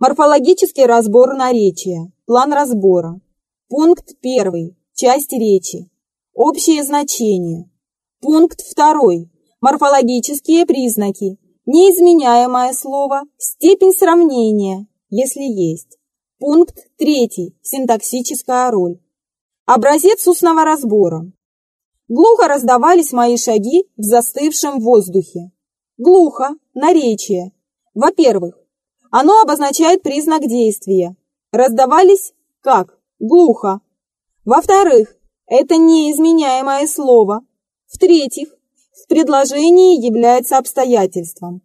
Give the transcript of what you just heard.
Морфологический разбор наречия. План разбора. Пункт 1. Часть речи. Общее значение. Пункт 2. Морфологические признаки. Неизменяемое слово. Степень сравнения, если есть. Пункт 3. Синтаксическая роль. Образец устного разбора. Глухо раздавались мои шаги в застывшем воздухе. Глухо, наречие. Во-первых, оно обозначает признак действия. Раздавались как? Глухо. Во-вторых, это неизменяемое слово. В-третьих, в предложении является обстоятельством.